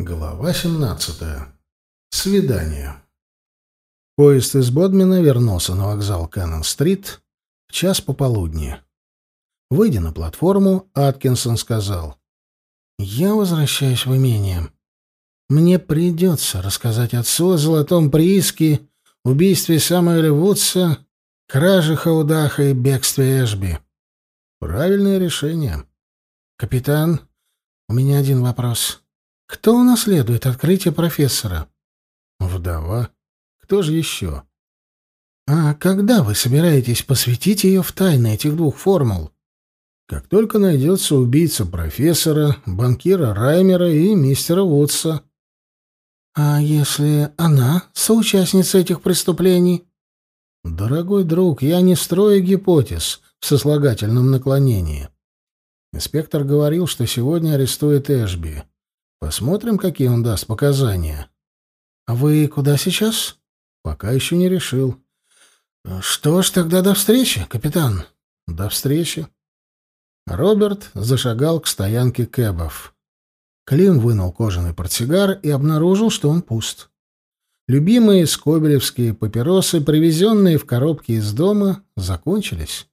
Глава 17. Свидание. Поезд из Бодмина вернулся на вокзал Каннон-стрит в час пополудни. Выйдя на платформу, Аткинсон сказал, «Я возвращаюсь в имение. Мне придется рассказать отцу о золотом прииске, убийстве Самуэля Вудса, краже Хаудаха и бегстве Эшби. Правильное решение. Капитан, у меня один вопрос». Кто унаследует открытие профессора? Вдова. Кто же еще? А когда вы собираетесь посвятить ее в тайны этих двух формул? Как только найдется убийца профессора, банкира Раймера и мистера Вудса. А если она соучастница этих преступлений? Дорогой друг, я не строю гипотез в сослагательном наклонении. Инспектор говорил, что сегодня арестует Эшби. Посмотрим, какие он даст показания. А вы куда сейчас? Пока еще не решил. Что ж, тогда до встречи, капитан. До встречи. Роберт зашагал к стоянке кэбов. Клим вынул кожаный портсигар и обнаружил, что он пуст. Любимые скобелевские папиросы, привезенные в коробке из дома, закончились.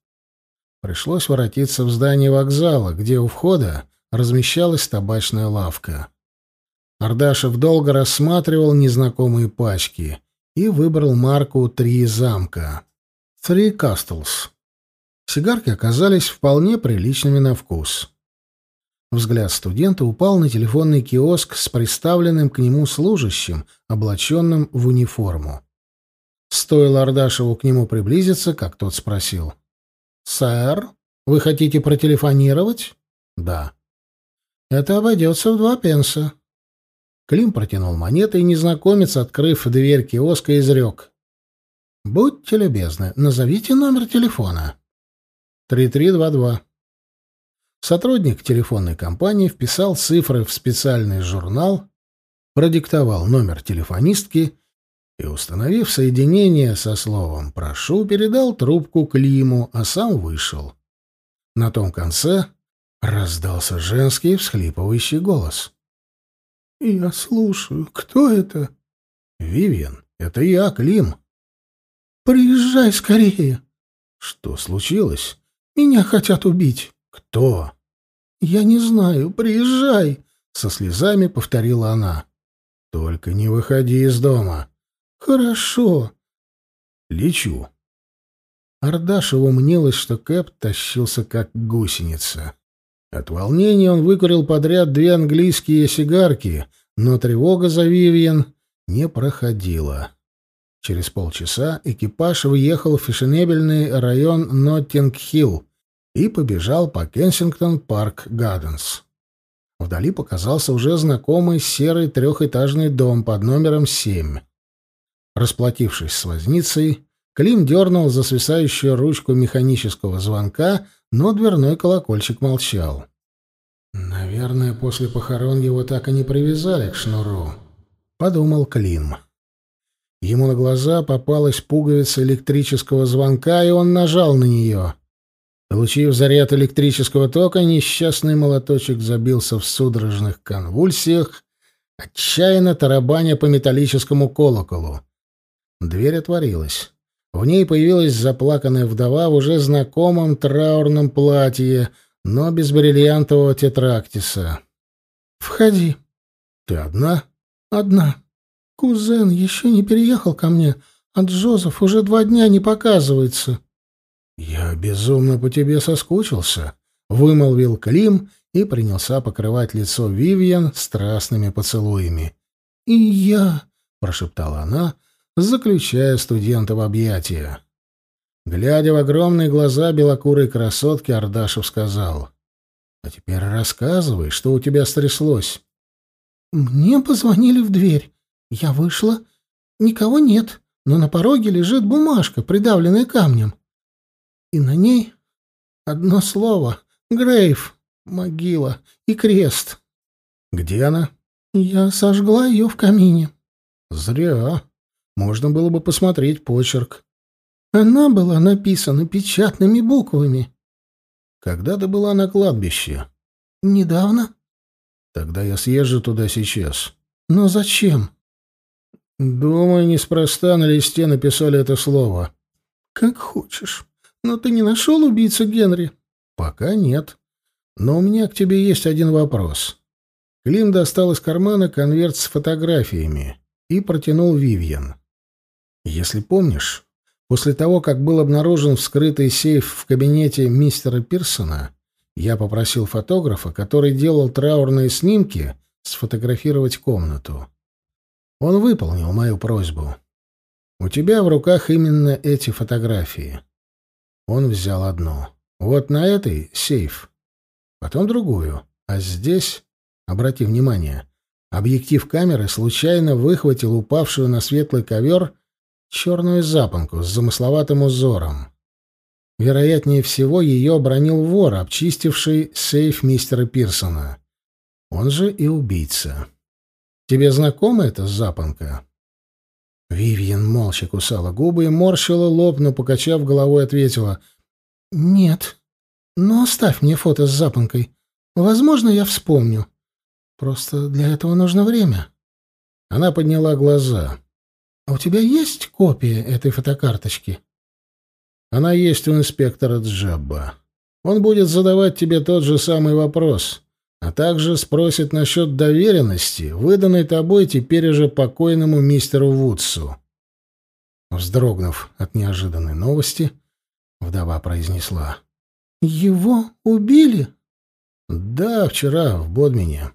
Пришлось воротиться в здание вокзала, где у входа размещалась табачная лавка. Ардашев долго рассматривал незнакомые пачки и выбрал марку «Три замка». «Three Castles». Сигарки оказались вполне приличными на вкус. Взгляд студента упал на телефонный киоск с приставленным к нему служащим, облаченным в униформу. Стоило Ардашеву к нему приблизиться, как тот спросил. «Сэр, вы хотите протелефонировать?» «Да». «Это обойдется в два пенса. Клим протянул монеты, и незнакомец, открыв дверь киоска, изрек. «Будьте любезны, назовите номер телефона». «3322». Сотрудник телефонной компании вписал цифры в специальный журнал, продиктовал номер телефонистки и, установив соединение со словом «прошу», передал трубку Климу, а сам вышел. На том конце раздался женский всхлипывающий голос. «Я слушаю. Кто это?» «Вивиан, это я, Клим». «Приезжай скорее». «Что случилось?» «Меня хотят убить». «Кто?» «Я не знаю. Приезжай», — со слезами повторила она. «Только не выходи из дома». «Хорошо». «Лечу». Ардашеву мнилось, что Кэп тащился как гусеница. От волнения он выкурил подряд две английские сигарки, но тревога за Вивиан не проходила. Через полчаса экипаж въехал в фешенебельный район Ноттинг-Хилл и побежал по Кенсингтон-Парк-Гарденс. Вдали показался уже знакомый серый трехэтажный дом под номером 7. Расплатившись с возницей, Клим дернул за свисающую ручку механического звонка, но дверной колокольчик молчал. «Наверное, после похорон его так и не привязали к шнуру», — подумал Клим. Ему на глаза попалась пуговица электрического звонка, и он нажал на нее. Получив заряд электрического тока, несчастный молоточек забился в судорожных конвульсиях, отчаянно тарабаня по металлическому колоколу. Дверь отворилась. В ней появилась заплаканная вдова в уже знакомом траурном платье, но без бриллиантового тетрактиса. «Входи». «Ты одна?» «Одна. Кузен еще не переехал ко мне, а Джозеф уже два дня не показывается». «Я безумно по тебе соскучился», — вымолвил Клим и принялся покрывать лицо Вивьен страстными поцелуями. «И я», — прошептала она, заключая студента в объятия. Глядя в огромные глаза белокурой красотки, Ардашев сказал, «А теперь рассказывай, что у тебя стряслось». «Мне позвонили в дверь. Я вышла. Никого нет, но на пороге лежит бумажка, придавленная камнем. И на ней одно слово — Грейв, могила и крест». «Где она?» «Я сожгла ее в камине». «Зря. Можно было бы посмотреть почерк. Она была написана печатными буквами. Когда ты была на кладбище? Недавно. Тогда я съезжу туда сейчас. Но зачем? Думаю, неспроста на листе написали это слово. Как хочешь. Но ты не нашел убийцу Генри? Пока нет. Но у меня к тебе есть один вопрос. Клим достал из кармана конверт с фотографиями и протянул Вивьен. Если помнишь, после того, как был обнаружен вскрытый сейф в кабинете мистера Пирсона, я попросил фотографа, который делал траурные снимки, сфотографировать комнату. Он выполнил мою просьбу. У тебя в руках именно эти фотографии. Он взял одну. Вот на этой сейф. Потом другую. А здесь, обрати внимание, объектив камеры случайно выхватил упавшую на светлый ковер черную запонку с замысловатым узором. Вероятнее всего, ее обронил вор, обчистивший сейф мистера Пирсона. Он же и убийца. Тебе знакома эта запонка? Вивьен молча кусала губы и морщила лоб, но, покачав головой, ответила. «Нет. Но оставь мне фото с запонкой. Возможно, я вспомню. Просто для этого нужно время». Она подняла глаза. «А у тебя есть копия этой фотокарточки?» Она есть у инспектора Джабба. Он будет задавать тебе тот же самый вопрос, а также спросит насчет доверенности, выданной тобой теперь уже покойному мистеру Вудсу. Вздрогнув от неожиданной новости, вдова произнесла. «Его убили?» «Да, вчера, в Бодмине.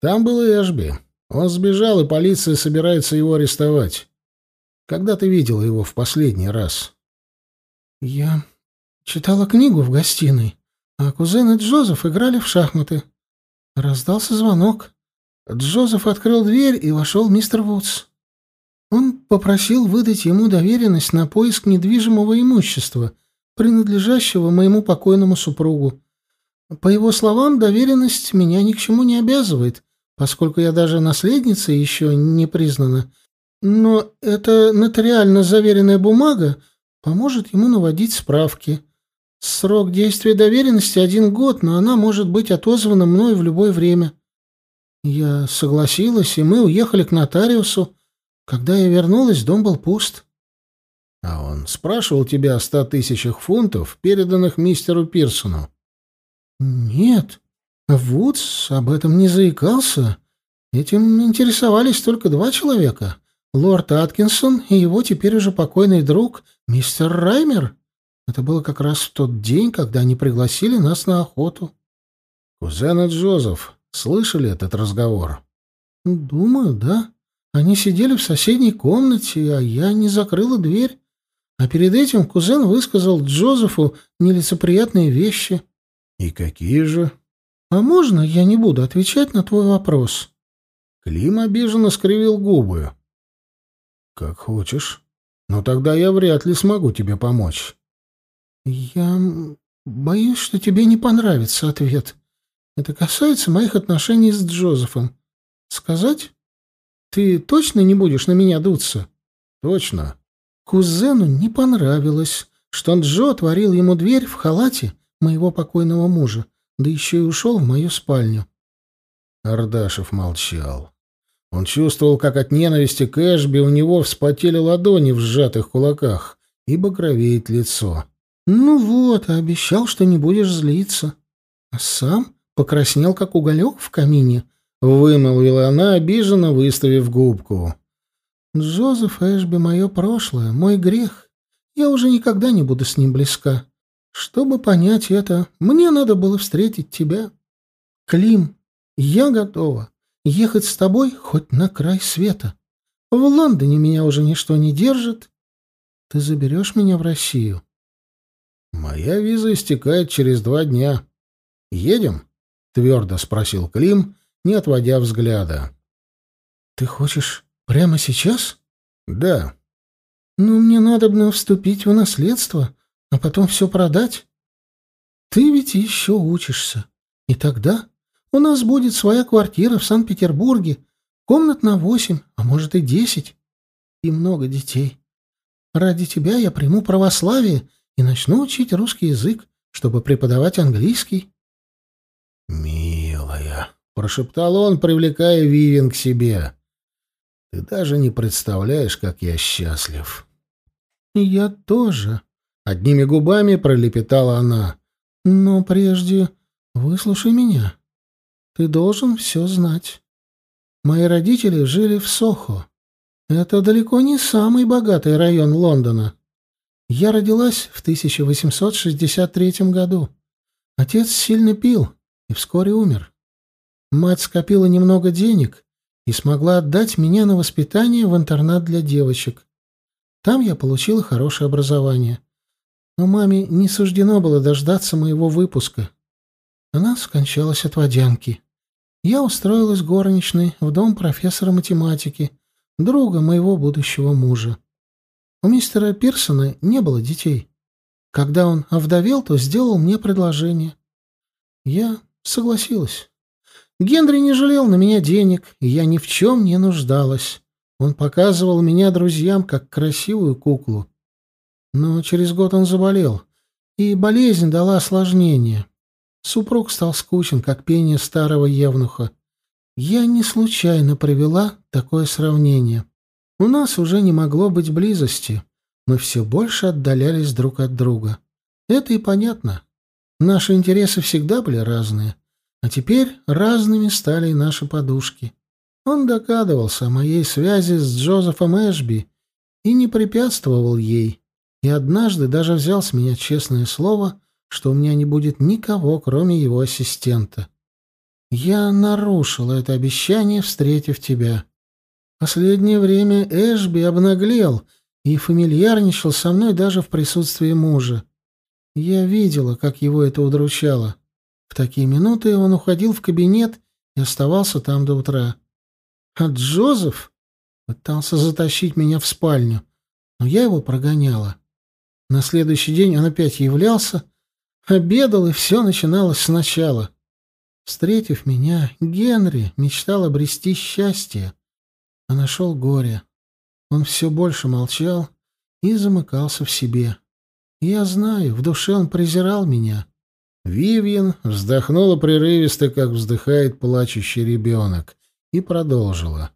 Там был Эшби. Он сбежал, и полиция собирается его арестовать. Когда ты видела его в последний раз?» «Я читала книгу в гостиной, а кузен и Джозеф играли в шахматы. Раздался звонок. Джозеф открыл дверь, и вошел мистер Вудс. Он попросил выдать ему доверенность на поиск недвижимого имущества, принадлежащего моему покойному супругу. По его словам, доверенность меня ни к чему не обязывает, поскольку я даже наследница еще не признана. Но это нотариально заверенная бумага Поможет ему наводить справки. Срок действия доверенности один год, но она может быть отозвана мной в любое время. Я согласилась, и мы уехали к нотариусу. Когда я вернулась, дом был пуст. — А он спрашивал тебя о ста тысячах фунтов, переданных мистеру Пирсону? — Нет. Вудс об этом не заикался. Этим интересовались только два человека Лорд Аткинсон и его теперь уже покойный друг, мистер Раймер. Это было как раз в тот день, когда они пригласили нас на охоту. Кузен и Джозеф слышали этот разговор? Думаю, да. Они сидели в соседней комнате, а я не закрыла дверь. А перед этим кузен высказал Джозефу нелицеприятные вещи. И какие же? А можно я не буду отвечать на твой вопрос? Клим обиженно скривил губы. «Как хочешь. Но тогда я вряд ли смогу тебе помочь». «Я боюсь, что тебе не понравится ответ. Это касается моих отношений с Джозефом. Сказать? Ты точно не будешь на меня дуться?» «Точно». Кузену не понравилось, что Джо отворил ему дверь в халате моего покойного мужа, да еще и ушел в мою спальню. Ардашев молчал. Он чувствовал, как от ненависти к Эшби у него вспотели ладони в сжатых кулаках и багровеет лицо. «Ну вот, обещал, что не будешь злиться. А сам покраснел, как уголек в камине», — вымолвила она, обиженно выставив губку. «Джозеф Эшби — мое прошлое, мой грех. Я уже никогда не буду с ним близка. Чтобы понять это, мне надо было встретить тебя. Клим, я готова ехать с тобой хоть на край света. В Лондоне меня уже ничто не держит. Ты заберешь меня в Россию? Моя виза истекает через два дня. Едем? Твердо спросил Клим, не отводя взгляда. Ты хочешь прямо сейчас? Да. Ну, мне надо бы вступить в наследство, а потом все продать. Ты ведь еще учишься. И тогда у нас будет своя квартира в Санкт-Петербурге, комнат на восемь, а может и десять. И много детей. Ради тебя я приму православие и начну учить русский язык, чтобы преподавать английский. «Милая», — прошептал он, привлекая Вивен к себе. Ты даже не представляешь, как я счастлив. Я тоже, одними губами пролепетала она. Но прежде выслушай меня. Ты должен все знать. Мои родители жили в Сохо. Это далеко не самый богатый район Лондона. Я родилась в 1863 году. Отец сильно пил и вскоре умер. Мать скопила немного денег и смогла отдать меня на воспитание в интернат для девочек. Там я получила хорошее образование. Но маме не суждено было дождаться моего выпуска. Она скончалась от водянки. Я устроилась горничной в дом профессора математики, друга моего будущего мужа. У мистера Пирсона не было детей. Когда он овдовел, то сделал мне предложение. Я согласилась. Генри не жалел на меня денег, и я ни в чем не нуждалась. Он показывал меня друзьям как красивую куклу. Но через год он заболел, и болезнь дала осложнение. Супруг стал скучен, как пение старого евнуха. Я не случайно провела такое сравнение. У нас уже не могло быть близости. Мы все больше отдалялись друг от друга. Это и понятно. Наши интересы всегда были разные. А теперь разными стали и наши подушки. Он догадывался о моей связи с Джозефом Эшби и не препятствовал ей. И однажды даже взял с меня честное слово, что у меня не будет никого, кроме его ассистента. Я нарушила это обещание, встретив тебя. Последнее время Эшби обнаглел и фамильярничал со мной даже в присутствии мужа. Я видела, как его это удручало. В такие минуты он уходил в кабинет и оставался там до утра. А Джозеф пытался затащить меня в спальню, но я его прогоняла. На следующий день он опять являлся, обедал, и все начиналось сначала. Встретив меня, Генри мечтал обрести счастье, а нашел горе. Он все больше молчал и замыкался в себе. Я знаю, в душе он презирал меня. Вивьен вздохнула прерывисто, как вздыхает плачущий ребенок, и продолжила.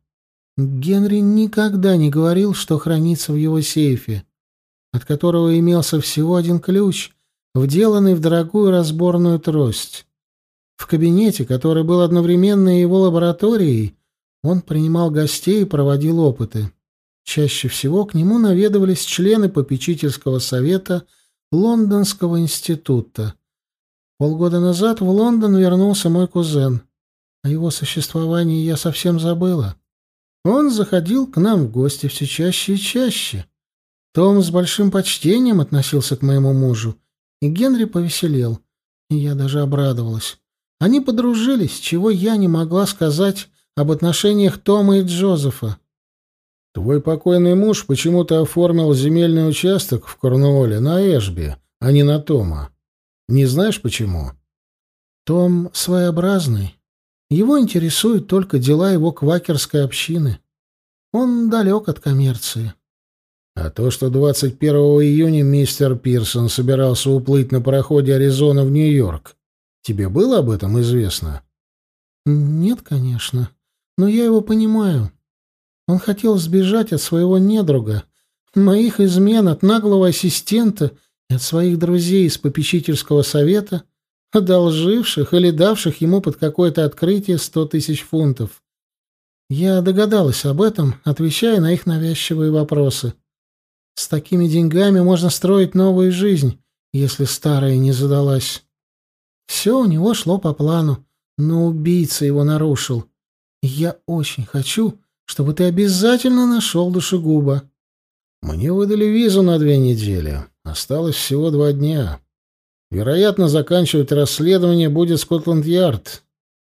Генри никогда не говорил, что хранится в его сейфе, от которого имелся всего один ключ, вделанный в дорогую разборную трость. В кабинете, который был одновременно его лабораторией, он принимал гостей и проводил опыты. Чаще всего к нему наведывались члены попечительского совета Лондонского института. Полгода назад в Лондон вернулся мой кузен. О его существовании я совсем забыла. Он заходил к нам в гости все чаще и чаще. Том с большим почтением относился к моему мужу, и Генри повеселел, и я даже обрадовалась. Они подружились, чего я не могла сказать об отношениях Тома и Джозефа. Твой покойный муж почему-то оформил земельный участок в Корнуолле на Эшби, а не на Тома. Не знаешь почему? Том своеобразный. Его интересуют только дела его квакерской общины. Он далек от коммерции. А то, что 21 июня мистер Пирсон собирался уплыть на пароходе Аризона в Нью-Йорк, Тебе было об этом известно? Нет, конечно, но я его понимаю. Он хотел сбежать от своего недруга, моих измен, от наглого ассистента и от своих друзей из попечительского совета, одолживших или давших ему под какое-то открытие сто тысяч фунтов. Я догадалась об этом, отвечая на их навязчивые вопросы. С такими деньгами можно строить новую жизнь, если старая не задалась. Все у него шло по плану, но убийца его нарушил. Я очень хочу, чтобы ты обязательно нашел душегуба. Мне выдали визу на две недели. Осталось всего два дня. Вероятно, заканчивать расследование будет Скотланд-Ярд.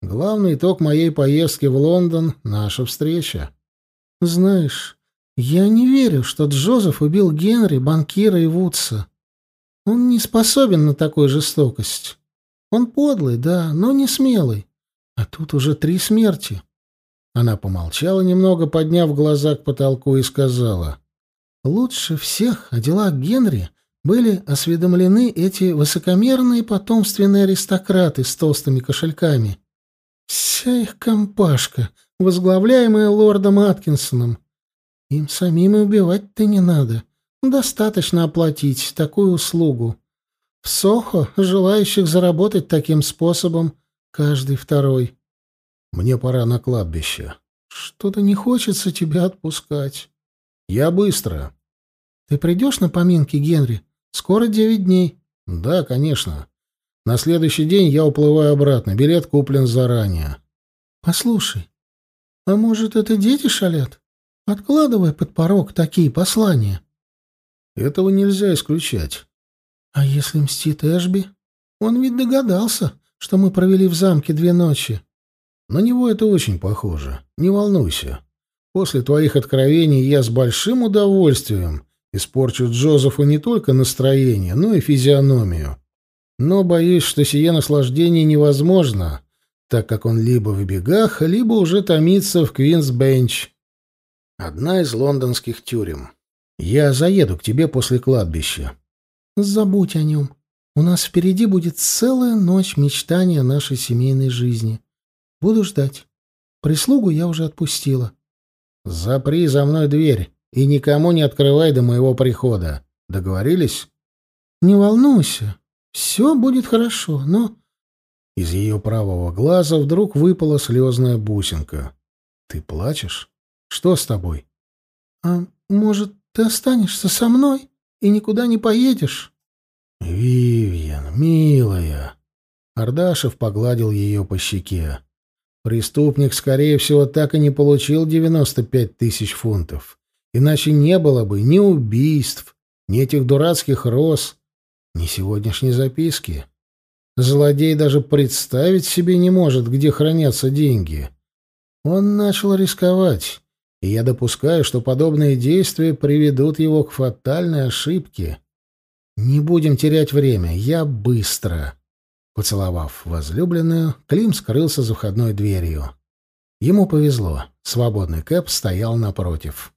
Главный итог моей поездки в Лондон — наша встреча. Знаешь, я не верю, что Джозеф убил Генри, банкира и Вудса. Он не способен на такую жестокость. Он подлый, да, но не смелый. А тут уже три смерти. Она помолчала немного, подняв глаза к потолку, и сказала. «Лучше всех о делах Генри были осведомлены эти высокомерные потомственные аристократы с толстыми кошельками. Вся их компашка, возглавляемая лордом Аткинсоном. Им самим и убивать-то не надо. Достаточно оплатить такую услугу. В Сохо желающих заработать таким способом каждый второй. Мне пора на кладбище. Что-то не хочется тебя отпускать. Я быстро. Ты придешь на поминки, Генри? Скоро девять дней. Да, конечно. На следующий день я уплываю обратно. Билет куплен заранее. Послушай, а может, это дети шалят? Откладывай под порог такие послания. Этого нельзя исключать. А если мстит Эшби? Он ведь догадался, что мы провели в замке две ночи. На него это очень похоже. Не волнуйся. После твоих откровений я с большим удовольствием испорчу Джозефу не только настроение, но и физиономию. Но боюсь, что сие наслаждение невозможно, так как он либо в бегах, либо уже томится в Квинс-Бенч. Одна из лондонских тюрем. Я заеду к тебе после кладбища. Забудь о нем. У нас впереди будет целая ночь мечтания нашей семейной жизни. Буду ждать. Прислугу я уже отпустила. Запри за мной дверь и никому не открывай до моего прихода. Договорились? Не волнуйся. Все будет хорошо, но... Из ее правого глаза вдруг выпала слезная бусинка. Ты плачешь? Что с тобой? А может, ты останешься со мной и никуда не поедешь? Вивьен, милая. Ардашев погладил ее по щеке. Преступник, скорее всего, так и не получил 95 тысяч фунтов. Иначе не было бы ни убийств, ни этих дурацких роз, ни сегодняшней записки. Злодей даже представить себе не может, где хранятся деньги. Он начал рисковать, и я допускаю, что подобные действия приведут его к фатальной ошибке. Не будем терять время, я быстро. Поцеловав возлюбленную, Клим скрылся за входной дверью. Ему повезло. Свободный Кэп стоял напротив.